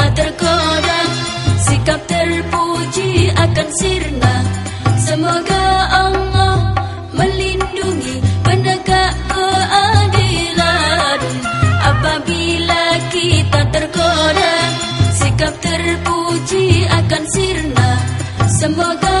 tak Sikap terpuji akan sirna. Semoga Allah melindungi penegak keadilan. Apabila kita tergoda Sikap terpuji akan sirna. Semoga